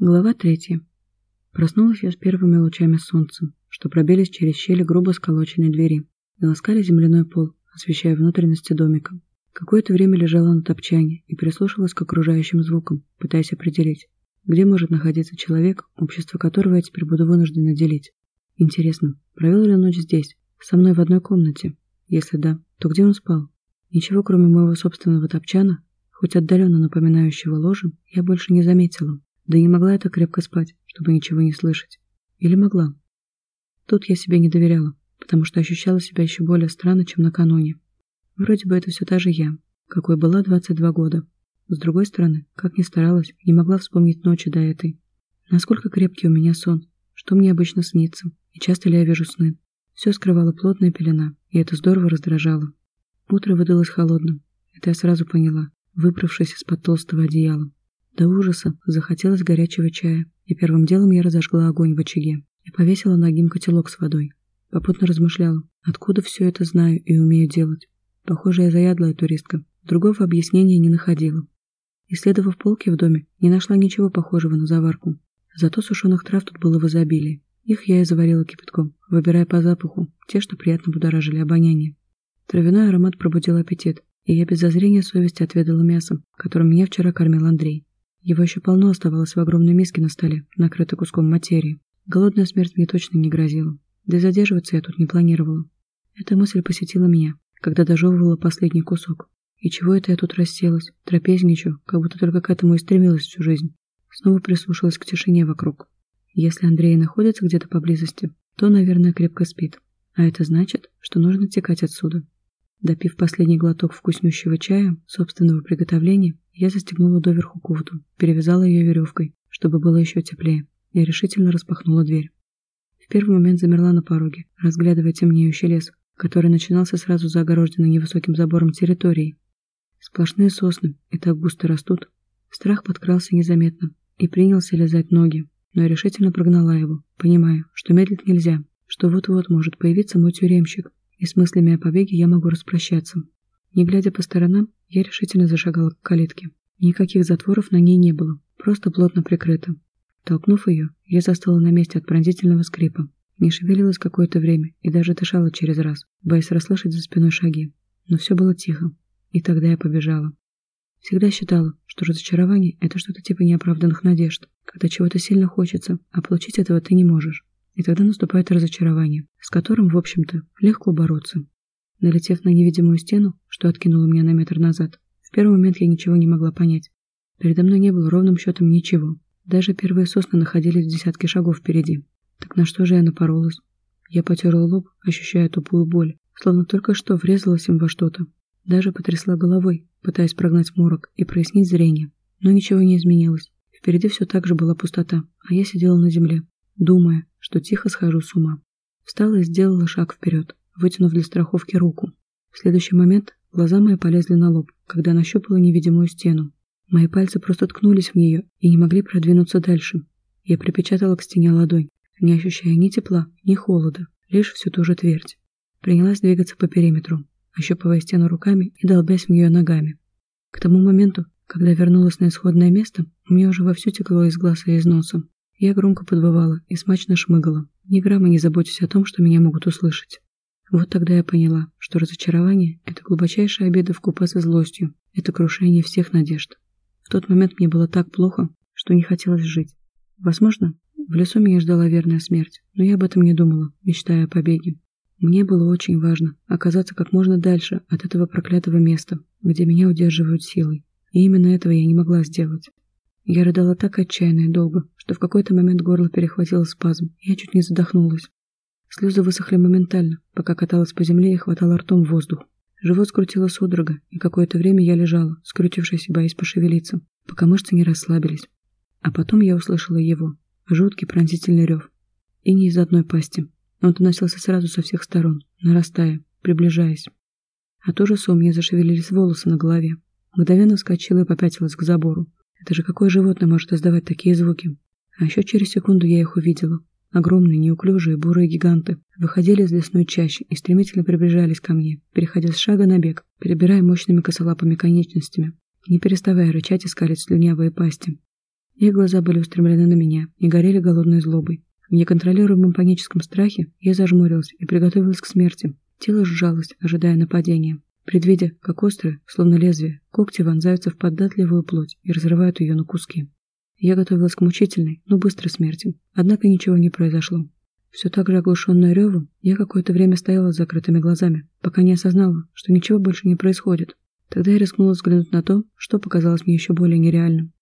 Глава третья. Проснулась я с первыми лучами солнца, что пробились через щели грубо сколоченной двери и ласкали земляной пол, освещая внутренности домика. Какое-то время лежала на топчане и прислушивалась к окружающим звукам, пытаясь определить, где может находиться человек, общество которого я теперь буду вынуждена делить. Интересно, провел ли ночь здесь, со мной в одной комнате? Если да, то где он спал? Ничего, кроме моего собственного топчана, хоть отдаленно напоминающего ложе, я больше не заметила. Да не могла я так крепко спать, чтобы ничего не слышать. Или могла? Тут я себе не доверяла, потому что ощущала себя еще более странно, чем накануне. Вроде бы это все та же я, какой была 22 года. С другой стороны, как ни старалась, не могла вспомнить ночи до этой. Насколько крепкий у меня сон, что мне обычно снится, и часто ли я вижу сны. Все скрывала плотная пелена, и это здорово раздражало. Утро выдалось холодным, это я сразу поняла, выбравшись из-под толстого одеяла. До ужаса захотелось горячего чая, и первым делом я разожгла огонь в очаге и повесила на огим котелок с водой. Попутно размышляла, откуда все это знаю и умею делать. Похоже, я заядлая туристка. Другого объяснения не находила. Исследовав полки в доме, не нашла ничего похожего на заварку. Зато сушеных трав тут было в изобилии. Их я и заварила кипятком, выбирая по запаху те, что приятно будоражили обоняние. Травяной аромат пробудил аппетит, и я без зазрения совести отведала мясо, которым меня вчера кормил Андрей. Его еще полно оставалось в огромной миске на столе, накрытой куском материи. Голодная смерть мне точно не грозила. Да и задерживаться я тут не планировала. Эта мысль посетила меня, когда дожевывала последний кусок. И чего это я тут расселась, трапезничаю, как будто только к этому и стремилась всю жизнь. Снова прислушалась к тишине вокруг. Если Андрей находится где-то поблизости, то, наверное, крепко спит. А это значит, что нужно текать отсюда. Допив последний глоток вкуснющего чая, собственного приготовления, я застегнула доверху кофту, перевязала ее веревкой, чтобы было еще теплее, и решительно распахнула дверь. В первый момент замерла на пороге, разглядывая темнеющий лес, который начинался сразу за огороженной невысоким забором территорией. Сплошные сосны и так густо растут. Страх подкрался незаметно и принялся лизать ноги, но я решительно прогнала его, понимая, что медлить нельзя, что вот-вот может появиться мой тюремщик, и с мыслями о побеге я могу распрощаться. Не глядя по сторонам, я решительно зашагала к калитке. Никаких затворов на ней не было, просто плотно прикрыто. Толкнув ее, я застыла на месте от пронзительного скрипа. Не шевелилась какое-то время и даже дышала через раз, боясь расслышать за спиной шаги. Но все было тихо, и тогда я побежала. Всегда считала, что разочарование – это что-то типа неоправданных надежд, когда чего-то сильно хочется, а получить этого ты не можешь. И тогда наступает разочарование, с которым, в общем-то, легко бороться. Налетев на невидимую стену, что откинула меня на метр назад, в первый момент я ничего не могла понять. Передо мной не было ровным счетом ничего. Даже первые сосны находились в десятке шагов впереди. Так на что же я напоролась? Я потерла лоб, ощущая тупую боль, словно только что врезалась им во что-то. Даже потрясла головой, пытаясь прогнать морок и прояснить зрение. Но ничего не изменилось. Впереди все так же была пустота, а я сидела на земле, думая, что тихо схожу с ума. Встала и сделала шаг вперед, вытянув для страховки руку. В следующий момент глаза мои полезли на лоб, когда нащупала невидимую стену. Мои пальцы просто ткнулись в нее и не могли продвинуться дальше. Я припечатала к стене ладонь, не ощущая ни тепла, ни холода, лишь всю ту же твердь. Принялась двигаться по периметру, ощупывая стену руками и долбясь в нее ногами. К тому моменту, когда вернулась на исходное место, у меня уже вовсю текло из глаз и из носа. Я громко подвывала и смачно шмыгала, ни грамма не заботясь о том, что меня могут услышать. Вот тогда я поняла, что разочарование – это глубочайшая обида в купе со злостью, это крушение всех надежд. В тот момент мне было так плохо, что не хотелось жить. Возможно, в лесу меня ждала верная смерть, но я об этом не думала, мечтая о побеге. Мне было очень важно оказаться как можно дальше от этого проклятого места, где меня удерживают силой. И именно этого я не могла сделать. Я рыдала так отчаянно и долго, что в какой-то момент горло перехватило спазм, я чуть не задохнулась. Слезы высохли моментально, пока каталась по земле и хватала ртом воздух. Живот скрутило судорога, и какое-то время я лежала, скрутившись боясь пошевелиться, пока мышцы не расслабились. А потом я услышала его, жуткий пронзительный рев. И не из одной пасти. Он доносился сразу со всех сторон, нарастая, приближаясь. От ужаса у меня зашевелились волосы на голове. Мгновенно вскочила и попятилась к забору, это же какое животное может издавать такие звуки? А еще через секунду я их увидела. Огромные, неуклюжие, бурые гиганты выходили из лесной чащи и стремительно приближались ко мне, переходя с шага на бег, перебирая мощными косолапыми конечностями, не переставая рычать и скалить слюнявые пасти. Их глаза были устремлены на меня и горели голодной злобой. В неконтролируемом паническом страхе я зажмурилась и приготовилась к смерти. Тело сжалось, ожидая нападения. Предвидя, как острые, словно лезвие, когти вонзаются в податливую плоть и разрывают ее на куски. Я готовилась к мучительной, но быстрой смерти. Однако ничего не произошло. Все так же оглушенная ревом, я какое-то время стояла с закрытыми глазами, пока не осознала, что ничего больше не происходит. Тогда я рискнула взглянуть на то, что показалось мне еще более нереальным.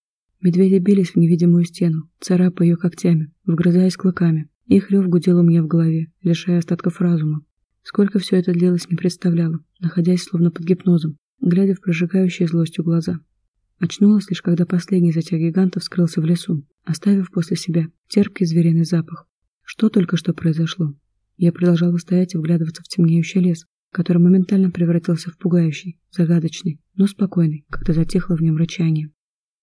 Медведи бились в невидимую стену, царапая ее когтями, вгрызаясь клыками. Их рев гудел у меня в голове, лишая остатков разума. Сколько все это длилось, не представляла, находясь словно под гипнозом, глядя в прожигающие злостью глаза. Очнулась лишь, когда последний из этих гигантов скрылся в лесу, оставив после себя терпкий звериный запах. Что только что произошло? Я продолжала стоять и вглядываться в темнеющий лес, который моментально превратился в пугающий, загадочный, но спокойный, когда затихло в нем рычание.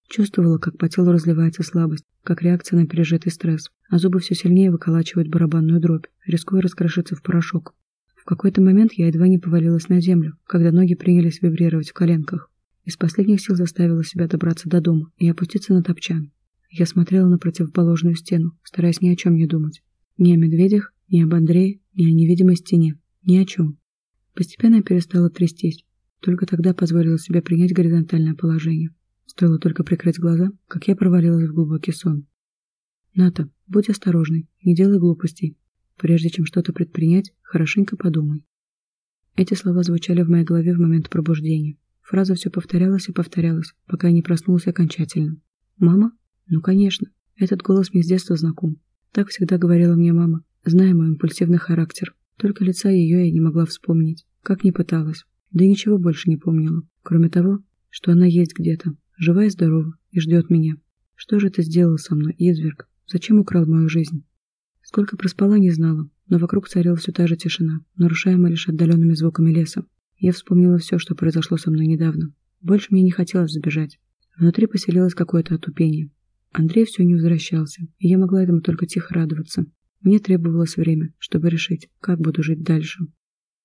Чувствовала, как по телу разливается слабость, как реакция на пережитый стресс, а зубы все сильнее выколачивают барабанную дробь, рискуя раскрошиться в порошок. В какой-то момент я едва не повалилась на землю, когда ноги принялись вибрировать в коленках. Из последних сил заставила себя добраться до дома и опуститься на топчан. Я смотрела на противоположную стену, стараясь ни о чем не думать. Ни о медведях, ни об Андрее, ни о невидимой стене. Ни о чем. Постепенно я перестала трястись. Только тогда позволила себе принять горизонтальное положение. Стоило только прикрыть глаза, как я провалилась в глубокий сон. «Ната, будь осторожной, не делай глупостей. Прежде чем что-то предпринять, хорошенько подумай». Эти слова звучали в моей голове в момент пробуждения. Фраза все повторялась и повторялась, пока я не проснулась окончательно. «Мама? Ну, конечно. Этот голос мне с детства знаком. Так всегда говорила мне мама, зная мой импульсивный характер. Только лица ее я не могла вспомнить, как ни пыталась. Да и ничего больше не помнила, кроме того, что она есть где-то, жива и здорова, и ждет меня. Что же ты сделал со мной, изверг? Зачем украл мою жизнь? Сколько проспала, не знала, но вокруг царила все та же тишина, нарушаемая лишь отдаленными звуками леса. Я вспомнила все, что произошло со мной недавно. Больше мне не хотелось сбежать. Внутри поселилось какое-то отупение. Андрей все не возвращался, и я могла этому только тихо радоваться. Мне требовалось время, чтобы решить, как буду жить дальше.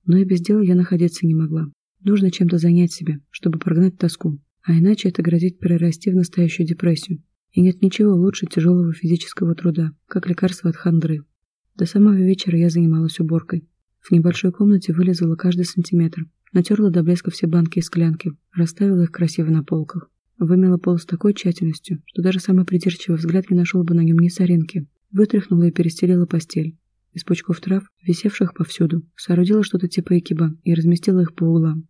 Но и без дела я находиться не могла. Нужно чем-то занять себя, чтобы прогнать тоску, а иначе это грозит перерасти в настоящую депрессию. И нет ничего лучше тяжелого физического труда, как лекарство от хандры. До самого вечера я занималась уборкой. В небольшой комнате вылезала каждый сантиметр, Натерла до блеска все банки и склянки, расставила их красиво на полках. Вымела пол с такой тщательностью, что даже самый придирчивый взгляд не нашел бы на нем ни соринки. Вытряхнула и перестелила постель. Из пучков трав, висевших повсюду, соорудила что-то типа экиба и разместила их по углам.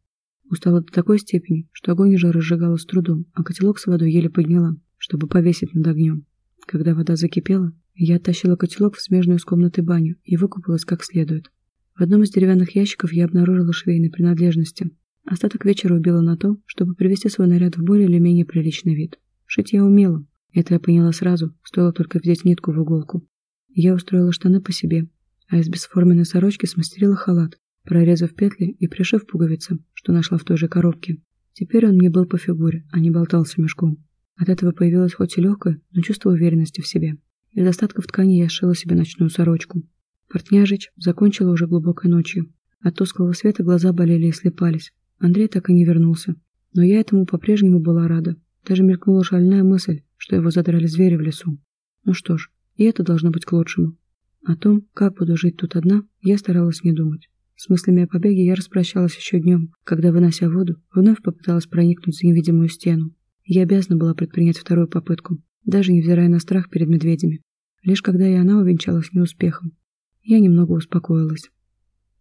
Устала до такой степени, что огонь уже разжигала с трудом, а котелок с водой еле подняла, чтобы повесить над огнем. Когда вода закипела, я оттащила котелок в смежную с комнатой баню и выкупалась как следует. В одном из деревянных ящиков я обнаружила швейные принадлежности. Остаток вечера убила на то, чтобы привести свой наряд в более или менее приличный вид. Шить я умела. Это я поняла сразу, стоило только взять нитку в иголку. Я устроила штаны по себе, а из бесформенной сорочки смастерила халат, прорезав петли и пришив пуговицы, что нашла в той же коробке. Теперь он мне был по фигуре, а не болтался мешком. От этого появилось хоть и легкое, но чувство уверенности в себе. Из остатков ткани я сшила себе ночную сорочку. Портняжич закончила уже глубокой ночью. От тусклого света глаза болели и слепались. Андрей так и не вернулся. Но я этому по-прежнему была рада. Даже мелькнула шальная мысль, что его задрали звери в лесу. Ну что ж, и это должно быть к лучшему. О том, как буду жить тут одна, я старалась не думать. С мыслями о побеге я распрощалась еще днем, когда, вынося воду, вновь попыталась проникнуть за невидимую стену. Я обязана была предпринять вторую попытку, даже невзирая на страх перед медведями. Лишь когда и она увенчалась неуспехом, я немного успокоилась.